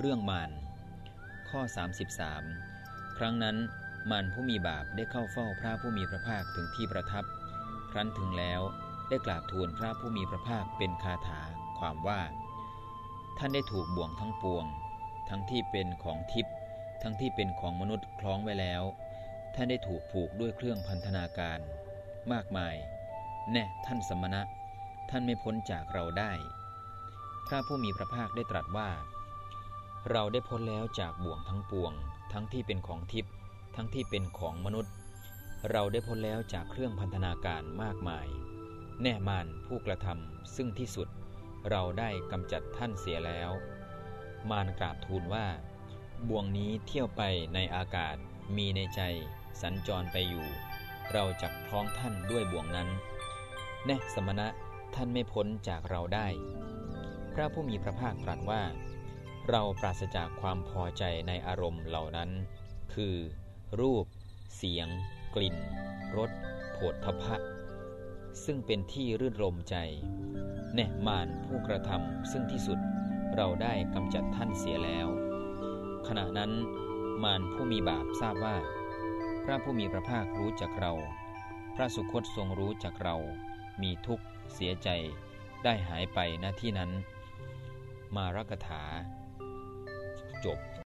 เรื่องมารข้อ 33 ครั้งนั้นมารผู้มีบาปได้เข้าเฝ้าพระผู้มีพระภาคถึงที่ประทับ ครั้นถึงแล้วได้กราบทูลพระผู้มีพระภาคเป็นคาถาความว่า ท่านได้ถูกบ่วงทั้งปวง ทั้งที่เป็นของทิพย์ทั้งที่เป็นของมนุษย์คล้องไว้แล้ว ท่านได้ถูกผูกด้วยเครื่องพันธนาการ มากมาย แน่ท่านสมณะ ท่านไม่พ้นจากเราได้ พระผู้มีพระภาคได้ตรัสว่า เราได้พ้นแล้วจากบ่วงทั้งปวง ทั้งที่เป็นของทิพย์ทั้งที่เป็นของมนุษย์ เราได้พ้นแล้วจากเครื่องพันธนาการมากมาย แน่มานผู้กระทำซึ่งที่สุด เราได้กำจัดท่านเสียแล้ว มารกราบทูลว่า บ่วงนี้เที่ยวไปในอากาศมีในใจ สัญจรไปอยู่ เราจะคล้องท่านด้วยบ่วงนั้น แน่สมณะท่านไม่พ้นจากเราได้ พระผู้มีพระภาคตรัสว่า เราปราศจากความพอใจในอารมณ์เหล่านั้น คือ รูป เสียง กลิ่น รสโผฏฐพะ ซึ่งเป็นที่รื่นรมใจแน่มานผู้กระทำซึ่งที่สุดเราได้กำจัดท่านเสียแล้ว ขณะนั้นมารผู้มีบาปทราบว่า พระผู้มีพระภาครู้จักเรา พระสุคตทรงรู้จักเรา มีทุกข์เสียใจได้หายไปหน้าที่นั้น มารกถา จบ